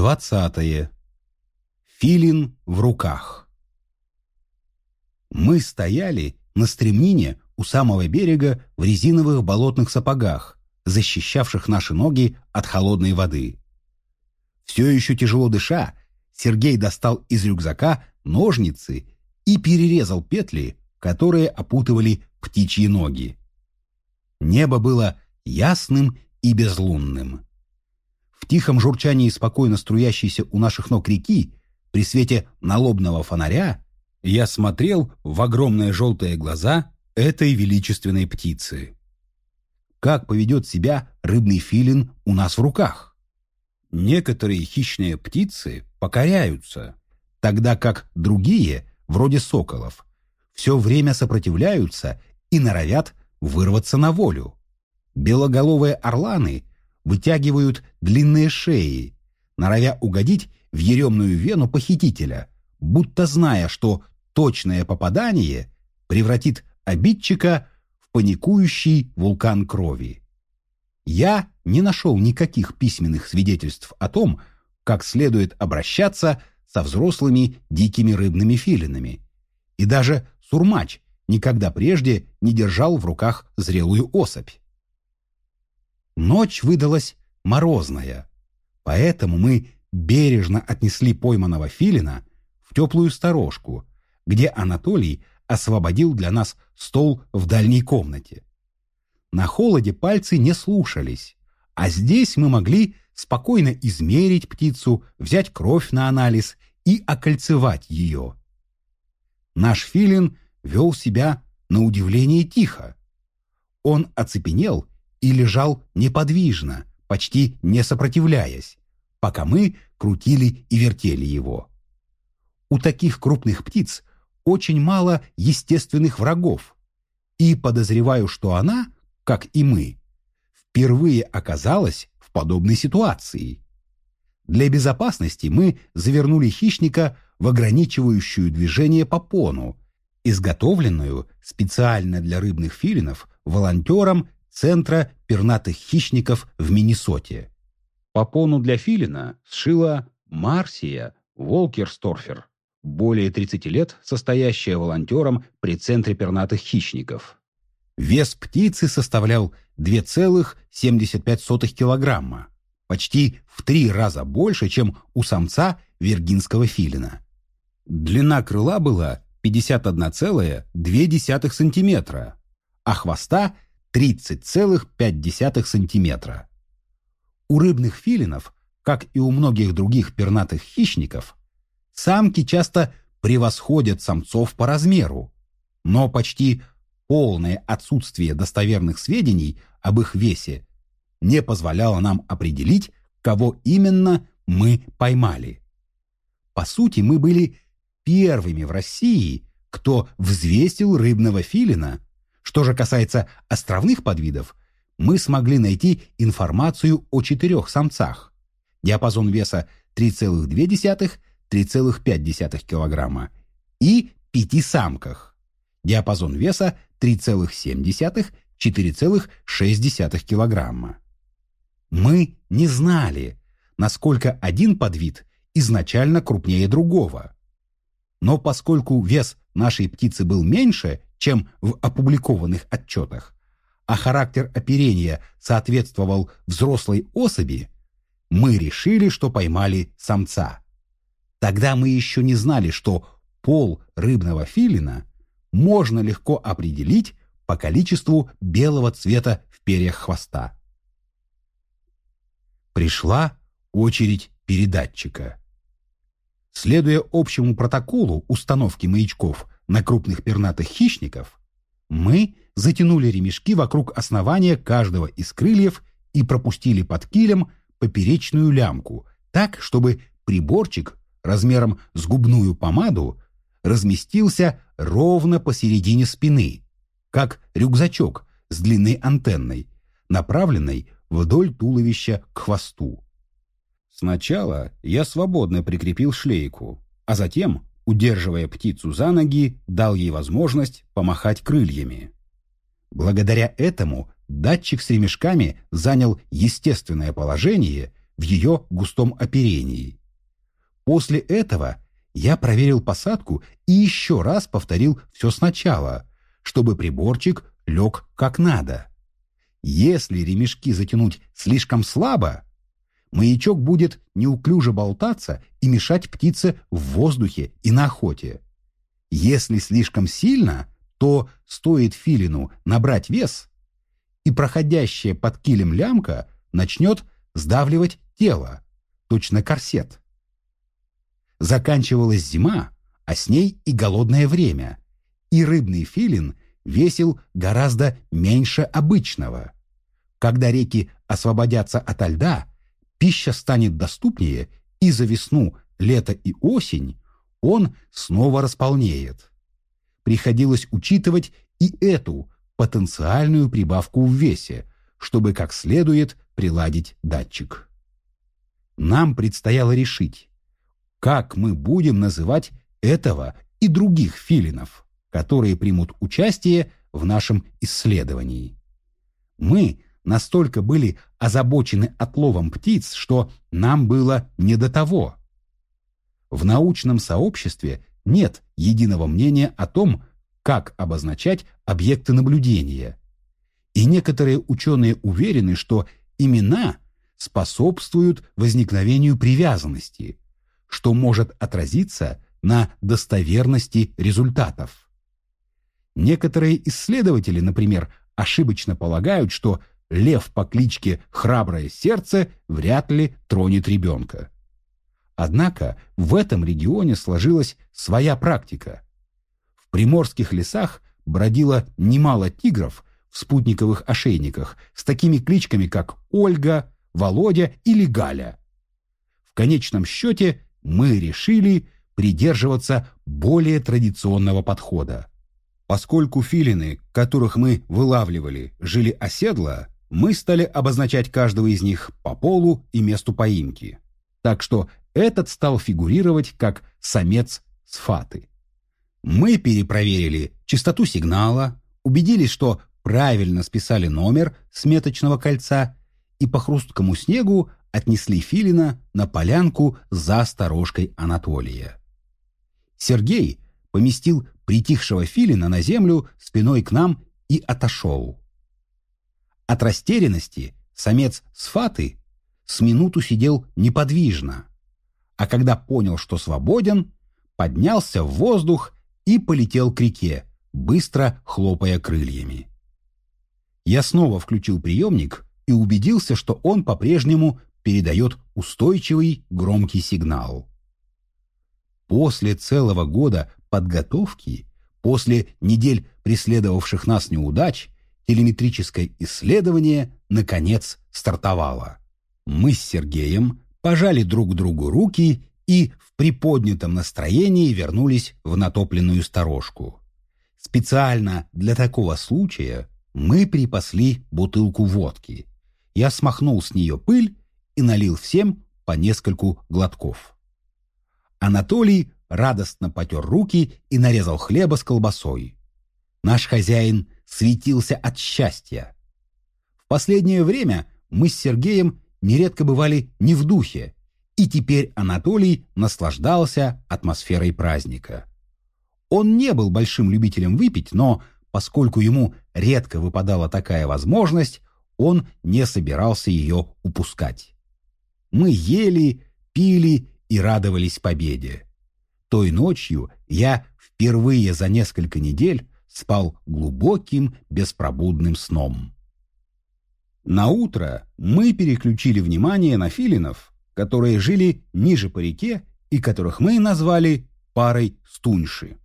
Двадцатое. Филин в руках. Мы стояли на стремнине у самого берега в резиновых болотных сапогах, защищавших наши ноги от холодной воды. Все еще тяжело дыша, Сергей достал из рюкзака ножницы и перерезал петли, которые опутывали птичьи ноги. Небо было ясным и безлунным. Тихом журчании спокойно струящейся у наших ног реки, при свете налобного фонаря, я смотрел в огромные желтые глаза этой величественной птицы. Как поведет себя рыбный филин у нас в руках? Некоторые хищные птицы покоряются, тогда как другие, вроде соколов, все время сопротивляются и норовят вырваться на волю. Белоголовые орланы вытягивают длинные шеи, норовя угодить в еремную вену похитителя, будто зная, что точное попадание превратит обидчика в паникующий вулкан крови. Я не нашел никаких письменных свидетельств о том, как следует обращаться со взрослыми дикими рыбными филинами. И даже сурмач никогда прежде не держал в руках зрелую особь. Ночь выдалась морозная, поэтому мы бережно отнесли пойманного филина в теплую сторожку, где Анатолий освободил для нас стол в дальней комнате. На холоде пальцы не слушались, а здесь мы могли спокойно измерить птицу, взять кровь на анализ и окольцевать ее. Наш филин вел себя на удивление тихо. Он оцепенел и лежал неподвижно, почти не сопротивляясь, пока мы крутили и вертели его. У таких крупных птиц очень мало естественных врагов, и подозреваю, что она, как и мы, впервые оказалась в подобной ситуации. Для безопасности мы завернули хищника в ограничивающую движение попону, изготовленную специально для рыбных филинов волонтером Центра пернатых хищников в Миннесоте. Попону для филина сшила Марсия Волкерсторфер, более 30 лет состоящая волонтером при Центре пернатых хищников. Вес птицы составлял 2,75 килограмма, почти в три раза больше, чем у самца виргинского филина. Длина крыла была 51,2 сантиметра, а хвоста 30,5 сантиметра. У рыбных филинов, как и у многих других пернатых хищников, самки часто превосходят самцов по размеру, но почти полное отсутствие достоверных сведений об их весе не позволяло нам определить, кого именно мы поймали. По сути, мы были первыми в России, кто взвесил рыбного филина что же касается островных подвидов, мы смогли найти информацию о четырех самцах. Диапазон веса 3,2-3,5 кг и пяти самках. Диапазон веса 3,7-4,6 кг. Мы не знали, насколько один подвид изначально крупнее другого. Но поскольку вес нашей птицы был меньше, чем в опубликованных отчетах, а характер оперения соответствовал взрослой особи, мы решили, что поймали самца. Тогда мы еще не знали, что пол рыбного филина можно легко определить по количеству белого цвета в перьях хвоста. Пришла очередь передатчика. Следуя общему протоколу установки маячков на крупных пернатых хищников, мы затянули ремешки вокруг основания каждого из крыльев и пропустили под килем поперечную лямку, так, чтобы приборчик размером с губную помаду разместился ровно посередине спины, как рюкзачок с длинной антенной, направленной вдоль туловища к хвосту. Сначала я свободно прикрепил шлейку, а затем удерживая птицу за ноги, дал ей возможность помахать крыльями. Благодаря этому датчик с ремешками занял естественное положение, в ее густом оперении. После этого я проверил посадку и еще раз повторил все сначала, чтобы приборчик лег как надо. Если ремешки затянуть слишком слабо, маячок будет неуклюже болтаться и мешать птице в воздухе и на охоте. Если слишком сильно, то стоит филину набрать вес, и проходящая под килем лямка начнет сдавливать тело, точно корсет. Заканчивалась зима, а с ней и голодное время, и рыбный филин весил гораздо меньше обычного. Когда реки освободятся ото льда, пища станет доступнее, и за весну, лето и осень он снова располнеет. Приходилось учитывать и эту потенциальную прибавку в весе, чтобы как следует приладить датчик. Нам предстояло решить, как мы будем называть этого и других филинов, которые примут участие в нашем исследовании. Мы настолько были озабочены отловом птиц, что нам было не до того. В научном сообществе нет единого мнения о том, как обозначать объекты наблюдения. И некоторые ученые уверены, что имена способствуют возникновению привязанности, что может отразиться на достоверности результатов. Некоторые исследователи, например, ошибочно полагают, что лев по кличке Храброе Сердце вряд ли тронет ребенка. Однако в этом регионе сложилась своя практика. В приморских лесах бродило немало тигров в спутниковых ошейниках с такими кличками, как Ольга, Володя или Галя. В конечном счете мы решили придерживаться более традиционного подхода. Поскольку филины, которых мы вылавливали, жили оседло, мы стали обозначать каждого из них по полу и месту поимки. Так что этот стал фигурировать как самец сфаты. Мы перепроверили частоту сигнала, убедились, что правильно списали номер сметочного кольца и по хрусткому снегу отнесли Филина на полянку за сторожкой Анатолия. Сергей поместил притихшего Филина на землю спиной к нам и отошел. От растерянности самец Сфаты с минуту сидел неподвижно, а когда понял, что свободен, поднялся в воздух и полетел к реке, быстро хлопая крыльями. Я снова включил приемник и убедился, что он по-прежнему передает устойчивый громкий сигнал. После целого года подготовки, после недель преследовавших нас неудач, телеметрическое исследование, наконец, стартовало. Мы с Сергеем пожали друг другу руки и в приподнятом настроении вернулись в натопленную сторожку. Специально для такого случая мы припасли бутылку водки. Я смахнул с нее пыль и налил всем по нескольку глотков. Анатолий радостно потер руки и нарезал хлеба с колбасой. Наш хозяин светился от счастья. В последнее время мы с Сергеем нередко бывали не в духе, и теперь Анатолий наслаждался атмосферой праздника. Он не был большим любителем выпить, но поскольку ему редко выпадала такая возможность, он не собирался ее упускать. Мы ели, пили и радовались победе. Той ночью я впервые за несколько недель спал глубоким беспробудным сном. На утро мы переключили внимание на филинов, которые жили ниже по реке и которых мы назвали парой стуньши.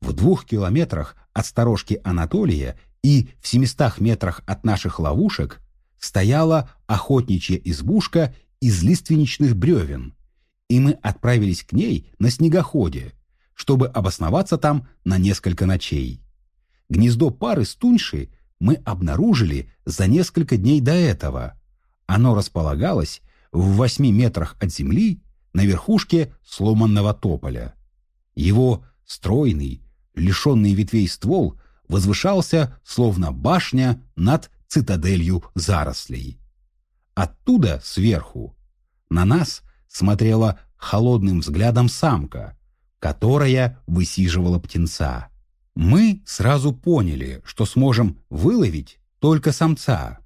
В двух километрах от сторожки Анатолия и в семистах метрах от наших ловушек стояла охотничья избушка из лиственничных бревен, и мы отправились к ней на снегоходе, чтобы обосноваться там на несколько ночей. Гнездо пары стуньши мы обнаружили за несколько дней до этого. Оно располагалось в восьми метрах от земли на верхушке сломанного тополя. Его стройный, лишенный ветвей ствол возвышался, словно башня, над цитаделью зарослей. Оттуда, сверху, на нас смотрела холодным взглядом самка, которая высиживала птенца. Мы сразу поняли, что сможем выловить только самца,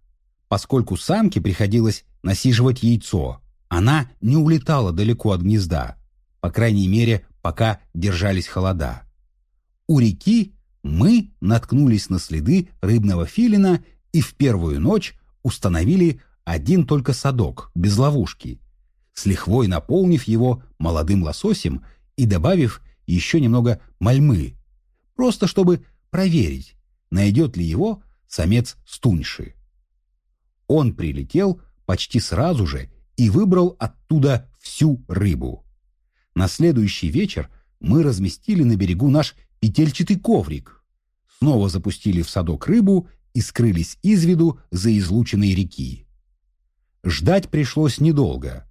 поскольку самке приходилось насиживать яйцо. Она не улетала далеко от гнезда, по крайней мере, пока держались холода. У реки мы наткнулись на следы рыбного филина и в первую ночь установили один только садок, без ловушки, с лихвой наполнив его молодым лососем и добавив еще немного мальмы, просто чтобы проверить, найдет ли его самец стуньши. Он прилетел почти сразу же и выбрал оттуда всю рыбу. На следующий вечер мы разместили на берегу наш петельчатый коврик, снова запустили в садок рыбу и скрылись из виду за излученной реки. Ждать пришлось недолго.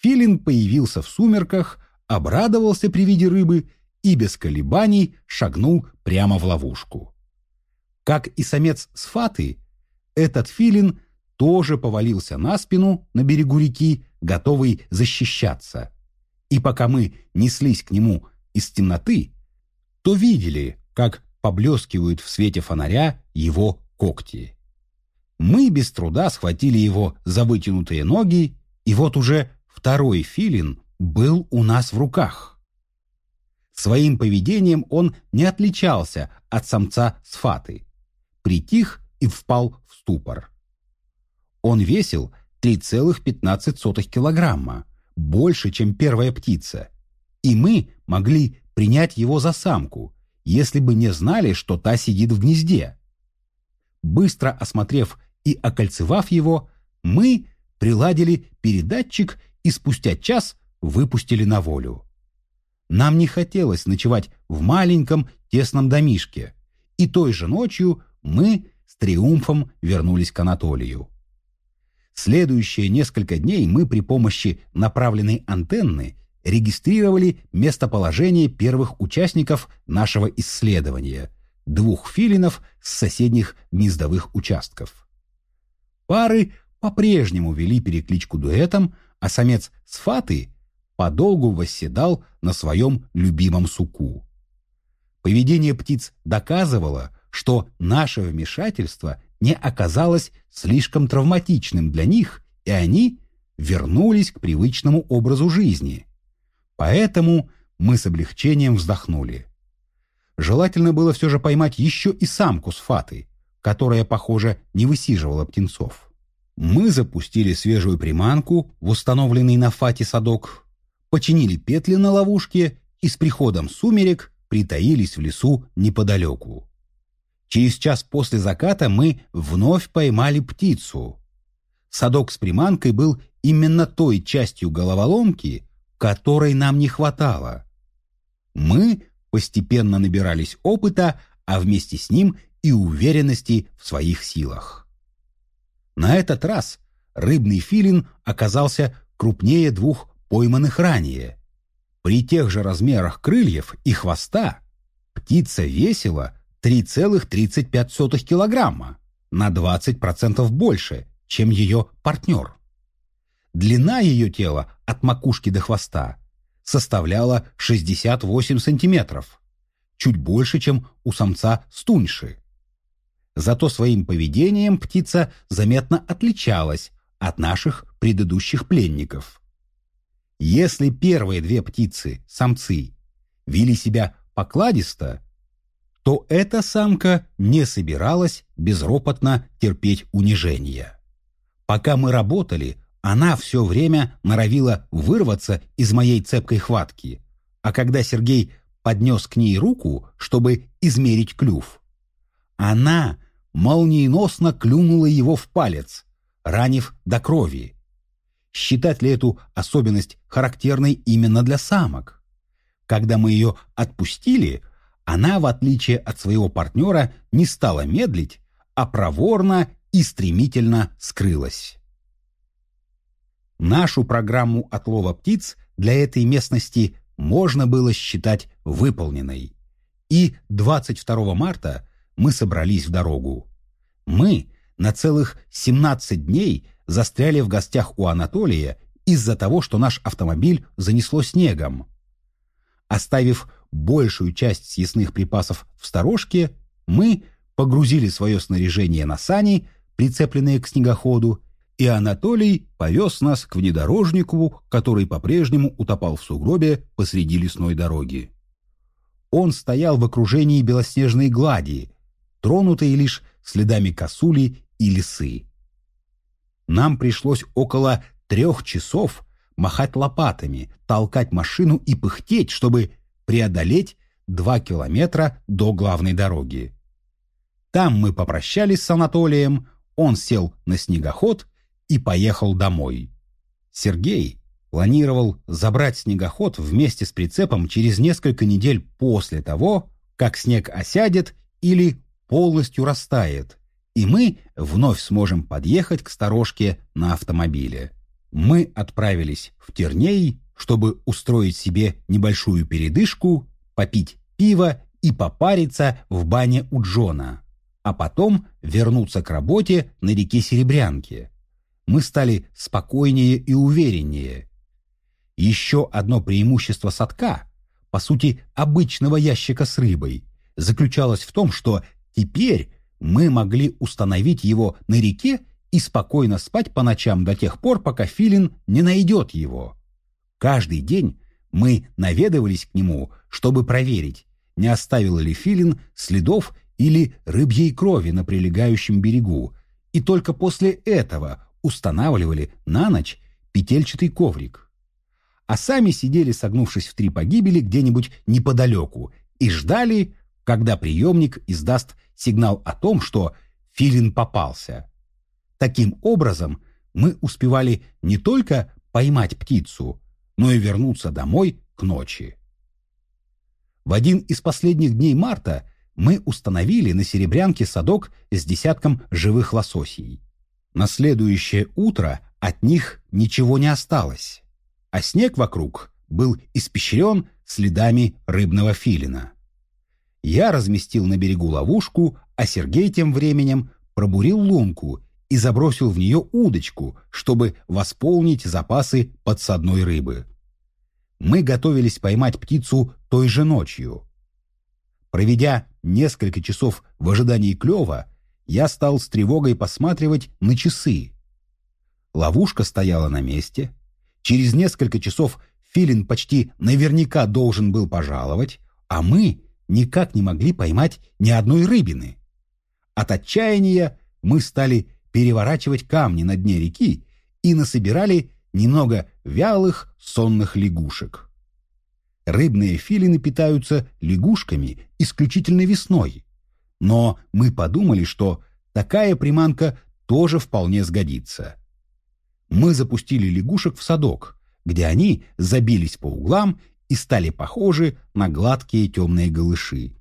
Филин появился в сумерках, обрадовался при виде рыбы и без колебаний шагнул прямо в ловушку. Как и самец Сфаты, этот филин тоже повалился на спину на берегу реки, готовый защищаться. И пока мы неслись к нему из темноты, то видели, как поблескивают в свете фонаря его когти. Мы без труда схватили его за вытянутые ноги, и вот уже второй филин был у нас в руках. Своим поведением он не отличался от самца Сфаты. Притих и впал в ступор. Он весил 3,15 килограмма, больше, чем первая птица, и мы могли принять его за самку, если бы не знали, что та сидит в гнезде. Быстро осмотрев и окольцевав его, мы приладили передатчик и спустя час выпустили на волю. Нам не хотелось ночевать в маленьком тесном домишке, и той же ночью мы с триумфом вернулись к Анатолию. Следующие несколько дней мы при помощи направленной антенны регистрировали местоположение первых участников нашего исследования – двух филинов с соседних гнездовых участков. Пары по-прежнему вели перекличку дуэтом, а самец с фаты подолгу восседал на своем любимом суку. Поведение птиц доказывало, что наше вмешательство не оказалось слишком травматичным для них, и они вернулись к привычному образу жизни. Поэтому мы с облегчением вздохнули. Желательно было все же поймать еще и самку с фаты, которая, похоже, не высиживала птенцов. Мы запустили свежую приманку в установленный на фате садок, починили петли на ловушке и с приходом сумерек притаились в лесу неподалеку. Через час после заката мы вновь поймали птицу. Садок с приманкой был именно той частью головоломки, которой нам не хватало. Мы постепенно набирались опыта, а вместе с ним и уверенности в своих силах. На этот раз рыбный филин оказался крупнее двух пойманных ранее. При тех же размерах крыльев и хвоста птица весила 3,35 килограмма, на 20% больше, чем ее партнер. Длина ее тела от макушки до хвоста составляла 68 сантиметров, чуть больше, чем у самца стуньши. Зато своим поведением птица заметно отличалась от наших предыдущих пленников. Если первые две птицы, самцы, вели себя покладисто, то эта самка не собиралась безропотно терпеть унижение. Пока мы работали, она все время норовила вырваться из моей цепкой хватки, а когда Сергей поднес к ней руку, чтобы измерить клюв, она молниеносно клюнула его в палец, ранив до крови. Считать ли эту особенность характерной именно для самок? Когда мы ее отпустили, она, в отличие от своего партнера, не стала медлить, а проворно и стремительно скрылась. Нашу программу отлова птиц для этой местности можно было считать выполненной. И 22 марта мы собрались в дорогу. Мы на целых 17 дней застряли в гостях у Анатолия из-за того, что наш автомобиль занесло снегом. Оставив большую часть съестных припасов в сторожке, мы погрузили свое снаряжение на сани, прицепленные к снегоходу, и Анатолий повез нас к внедорожнику, который по-прежнему утопал в сугробе посреди лесной дороги. Он стоял в окружении белоснежной глади, тронутой лишь следами косули и лисы. Нам пришлось около трех часов махать лопатами, толкать машину и пыхтеть, чтобы преодолеть два километра до главной дороги. Там мы попрощались с Анатолием, он сел на снегоход и поехал домой. Сергей планировал забрать снегоход вместе с прицепом через несколько недель после того, как снег осядет или полностью растает, и мы вновь сможем подъехать к сторожке на автомобиле. Мы отправились в Терней, чтобы устроить себе небольшую передышку, попить пиво и попариться в бане у Джона, а потом вернуться к работе на реке Серебрянке. Мы стали спокойнее и увереннее. Еще одно преимущество садка, по сути обычного ящика с рыбой, заключалось в том, что теперь мы могли установить его на реке и спокойно спать по ночам до тех пор, пока филин не найдет его. Каждый день мы наведывались к нему, чтобы проверить, не оставил ли филин следов или рыбьей крови на прилегающем берегу, и только после этого устанавливали на ночь петельчатый коврик. А сами сидели, согнувшись в три погибели где-нибудь неподалеку, и ждали, когда приемник издаст сигнал о том, что филин попался. Таким образом, мы успевали не только поймать птицу, но и вернуться домой к ночи. В один из последних дней марта мы установили на Серебрянке садок с десятком живых лососей. На следующее утро от них ничего не осталось, а снег вокруг был испещрен следами рыбного филина. Я разместил на берегу ловушку, а Сергей тем временем пробурил лунку и забросил в нее удочку, чтобы восполнить запасы подсадной рыбы. Мы готовились поймать птицу той же ночью. Проведя несколько часов в ожидании клёва, я стал с тревогой посматривать на часы. Ловушка стояла на месте. Через несколько часов филин почти наверняка должен был пожаловать, а мы никак не могли поймать ни одной рыбины. От отчаяния мы стали переворачивать камни на дне реки и насобирали немного вялых сонных лягушек. Рыбные филины питаются лягушками исключительно весной, но мы подумали, что такая приманка тоже вполне сгодится. Мы запустили лягушек в садок, где они забились по углам и стали похожи на гладкие темные голыши.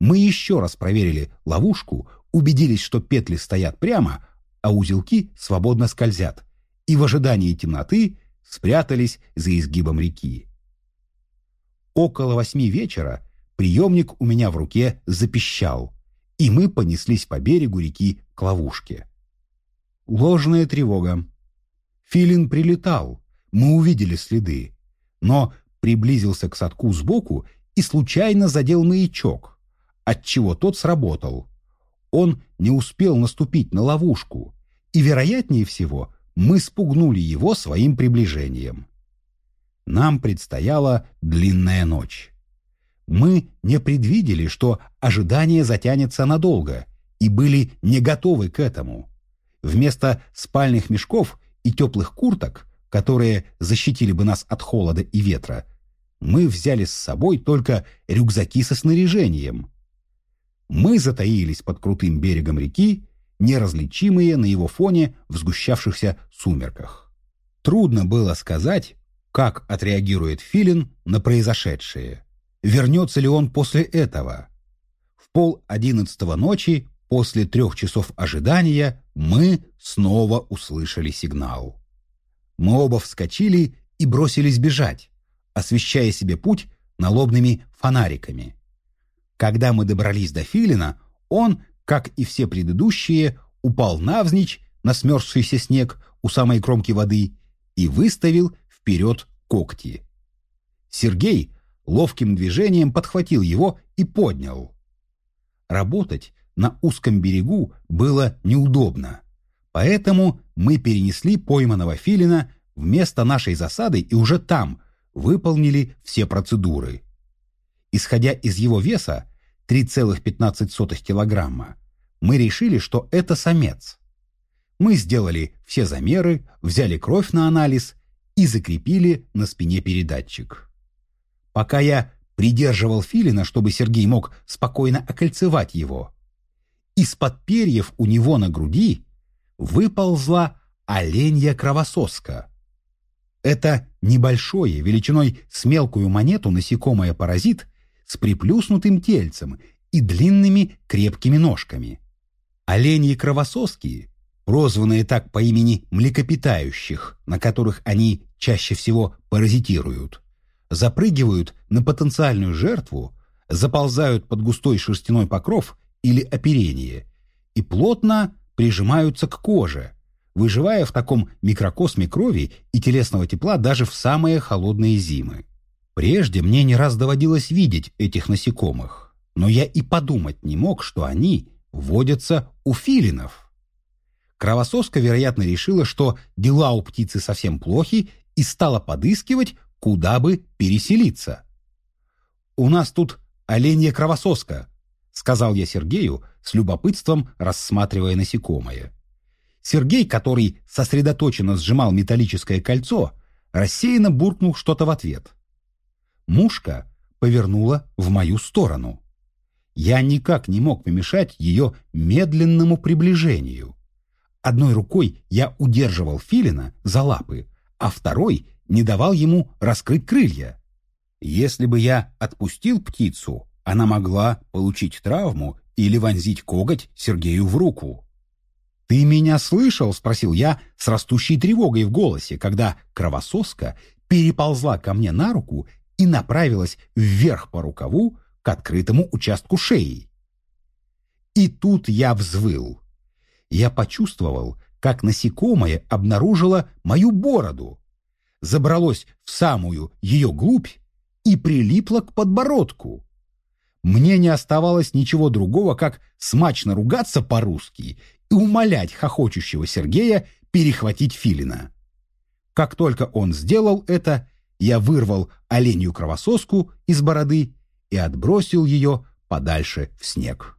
Мы еще раз проверили ловушку, убедились, что петли стоят прямо, а узелки свободно скользят, и в ожидании темноты спрятались за изгибом реки. Около восьми вечера приемник у меня в руке запищал, и мы понеслись по берегу реки к ловушке. Ложная тревога. Филин прилетал, мы увидели следы, но приблизился к садку сбоку и случайно задел маячок, отчего тот сработал. Он не успел наступить на ловушку, и, вероятнее всего, мы спугнули его своим приближением. Нам предстояла длинная ночь. Мы не предвидели, что ожидание затянется надолго, и были не готовы к этому. Вместо спальных мешков и теплых курток, которые защитили бы нас от холода и ветра, мы взяли с собой только рюкзаки со снаряжением. Мы затаились под крутым берегом реки, неразличимые на его фоне в сгущавшихся сумерках. Трудно было сказать, как отреагирует Филин на произошедшее. Вернется ли он после этого? В пол одиннадцатого ночи, после трех часов ожидания, мы снова услышали сигнал. Мы оба вскочили и бросились бежать, освещая себе путь налобными фонариками. Когда мы добрались до Филина, он, как и все предыдущие, упал навзничь на смерзшийся снег у самой кромки воды и выставил вперед когти. Сергей ловким движением подхватил его и поднял. Работать на узком берегу было неудобно, поэтому мы перенесли пойманного филина в место нашей засады и уже там выполнили все процедуры. Исходя из его веса 3,15 килограмма, мы решили, что это самец. Мы сделали все замеры, взяли кровь на анализ и закрепили на спине передатчик. Пока я придерживал филина, чтобы Сергей мог спокойно окольцевать его, из-под перьев у него на груди выползла оленья кровососка. Это небольшое, величиной с мелкую монету насекомое-паразит с приплюснутым тельцем и длинными крепкими ножками. Оленьи кровососки, прозванные так по имени млекопитающих, на которых они чаще всего паразитируют, запрыгивают на потенциальную жертву, заползают под густой шерстяной покров или оперение и плотно прижимаются к коже, выживая в таком микрокосме крови и телесного тепла даже в самые холодные зимы. Прежде мне не раз доводилось видеть этих насекомых, но я и подумать не мог, что они водятся у филинов. Кровососка, вероятно, решила, что дела у птицы совсем плохи и стала подыскивать, куда бы переселиться. «У нас тут оленья кровососка», — сказал я Сергею, с любопытством рассматривая насекомое. Сергей, который сосредоточенно сжимал металлическое кольцо, рассеянно буркнул что-то в ответ. Мушка повернула в мою сторону. Я никак не мог помешать ее медленному приближению. Одной рукой я удерживал филина за лапы, а второй не давал ему раскрыть крылья. Если бы я отпустил птицу, она могла получить травму или вонзить коготь Сергею в руку. «Ты меня слышал?» — спросил я с растущей тревогой в голосе, когда кровососка переползла ко мне на руку и направилась вверх по рукаву к открытому участку шеи. И тут я взвыл. Я почувствовал, как насекомое обнаружило мою бороду, забралось в самую ее глубь и прилипло к подбородку. Мне не оставалось ничего другого, как смачно ругаться по-русски и умолять хохочущего Сергея перехватить филина. Как только он сделал это, я вырвал оленью кровососку из бороды и отбросил ее подальше в снег.